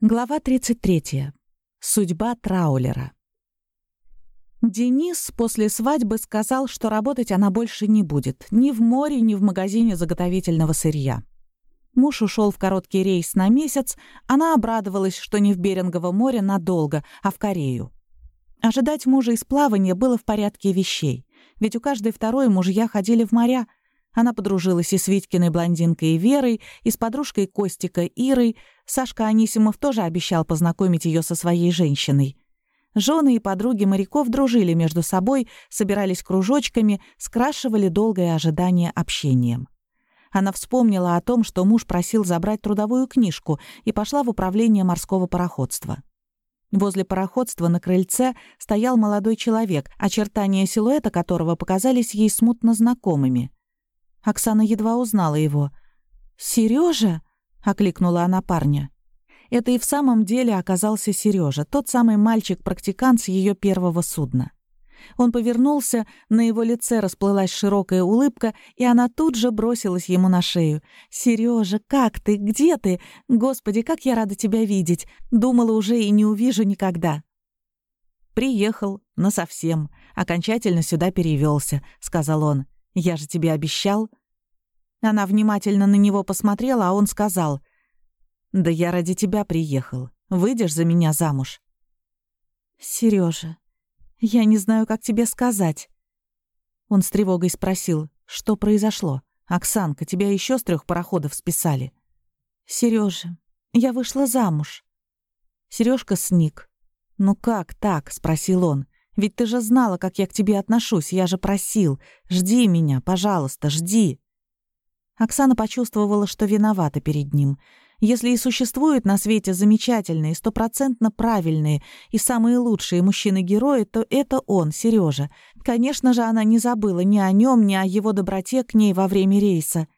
Глава 33. Судьба траулера. Денис после свадьбы сказал, что работать она больше не будет ни в море, ни в магазине заготовительного сырья. Муж ушел в короткий рейс на месяц, она обрадовалась, что не в Берингово море надолго, а в Корею. Ожидать мужа из плавания было в порядке вещей, ведь у каждой второй мужья ходили в моря — она подружилась и с Витькиной блондинкой Верой, и с подружкой Костика Ирой. Сашка Анисимов тоже обещал познакомить ее со своей женщиной. Жены и подруги моряков дружили между собой, собирались кружочками, скрашивали долгое ожидание общением. Она вспомнила о том, что муж просил забрать трудовую книжку и пошла в управление морского пароходства. Возле пароходства на крыльце стоял молодой человек, очертания силуэта которого показались ей смутно знакомыми. Оксана едва узнала его. «Серёжа?» — окликнула она парня. Это и в самом деле оказался Серёжа, тот самый мальчик-практикант с её первого судна. Он повернулся, на его лице расплылась широкая улыбка, и она тут же бросилась ему на шею. «Серёжа, как ты? Где ты? Господи, как я рада тебя видеть! Думала уже и не увижу никогда!» «Приехал, насовсем. Окончательно сюда перевёлся», — сказал он. «Я же тебе обещал». Она внимательно на него посмотрела, а он сказал, «Да я ради тебя приехал. Выйдешь за меня замуж?» «Серёжа, я не знаю, как тебе сказать». Он с тревогой спросил, что произошло. «Оксанка, тебя еще с трех пароходов списали». «Серёжа, я вышла замуж». Сережка сник. «Ну как так?» — спросил он. Ведь ты же знала, как я к тебе отношусь. Я же просил. Жди меня, пожалуйста, жди». Оксана почувствовала, что виновата перед ним. Если и существуют на свете замечательные, стопроцентно правильные и самые лучшие мужчины-герои, то это он, Сережа. Конечно же, она не забыла ни о нем, ни о его доброте к ней во время рейса.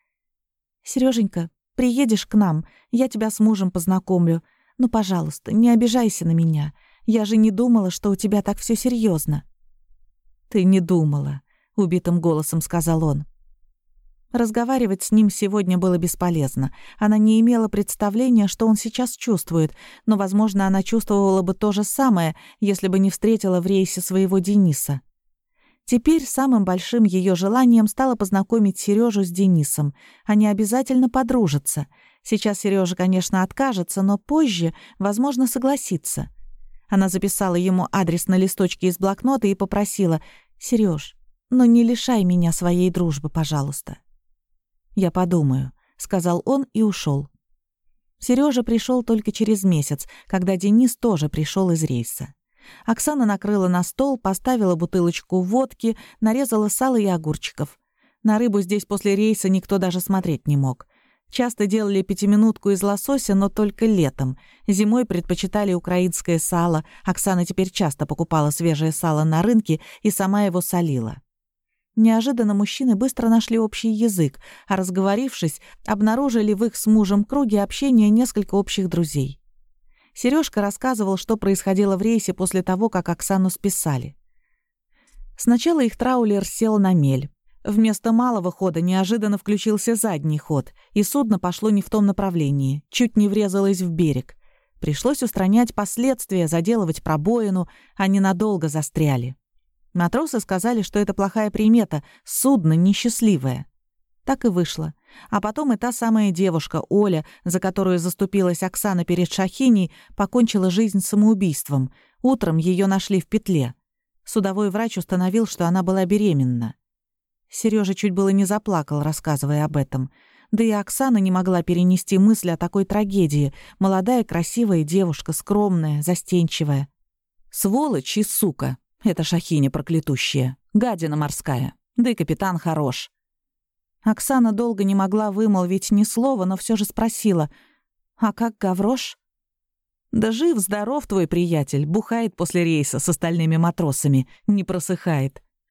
Сереженька, приедешь к нам, я тебя с мужем познакомлю. Ну, пожалуйста, не обижайся на меня. Я же не думала, что у тебя так все серьезно. «Ты не думала», — убитым голосом сказал он. Разговаривать с ним сегодня было бесполезно. Она не имела представления, что он сейчас чувствует, но, возможно, она чувствовала бы то же самое, если бы не встретила в рейсе своего Дениса. Теперь самым большим ее желанием стало познакомить Сережу с Денисом. Они обязательно подружатся. Сейчас Сережа, конечно, откажется, но позже, возможно, согласится. Она записала ему адрес на листочке из блокнота и попросила «Серёж, ну не лишай меня своей дружбы, пожалуйста». «Я подумаю», — сказал он и ушел. Сережа пришел только через месяц, когда Денис тоже пришел из рейса. Оксана накрыла на стол, поставила бутылочку водки, нарезала сало и огурчиков. На рыбу здесь после рейса никто даже смотреть не мог. Часто делали пятиминутку из лосося, но только летом. Зимой предпочитали украинское сало. Оксана теперь часто покупала свежее сало на рынке и сама его солила. Неожиданно мужчины быстро нашли общий язык, а разговорившись, обнаружили в их с мужем круге общения несколько общих друзей. Сережка рассказывал, что происходило в рейсе после того, как Оксану списали. Сначала их траулер сел на мель. Вместо малого хода неожиданно включился задний ход, и судно пошло не в том направлении, чуть не врезалось в берег. Пришлось устранять последствия, заделывать пробоину, они надолго застряли. Матросы сказали, что это плохая примета, судно несчастливое. Так и вышло. А потом и та самая девушка, Оля, за которую заступилась Оксана перед Шахиней, покончила жизнь самоубийством. Утром ее нашли в петле. Судовой врач установил, что она была беременна. Сережа чуть было не заплакал, рассказывая об этом. Да и Оксана не могла перенести мысли о такой трагедии. Молодая, красивая девушка, скромная, застенчивая. Сволочь и сука. Это шахиня проклятущая. Гадина морская. Да и капитан хорош. Оксана долго не могла вымолвить ни слова, но все же спросила. «А как Гаврош?» «Да жив-здоров твой приятель, бухает после рейса с остальными матросами, не просыхает.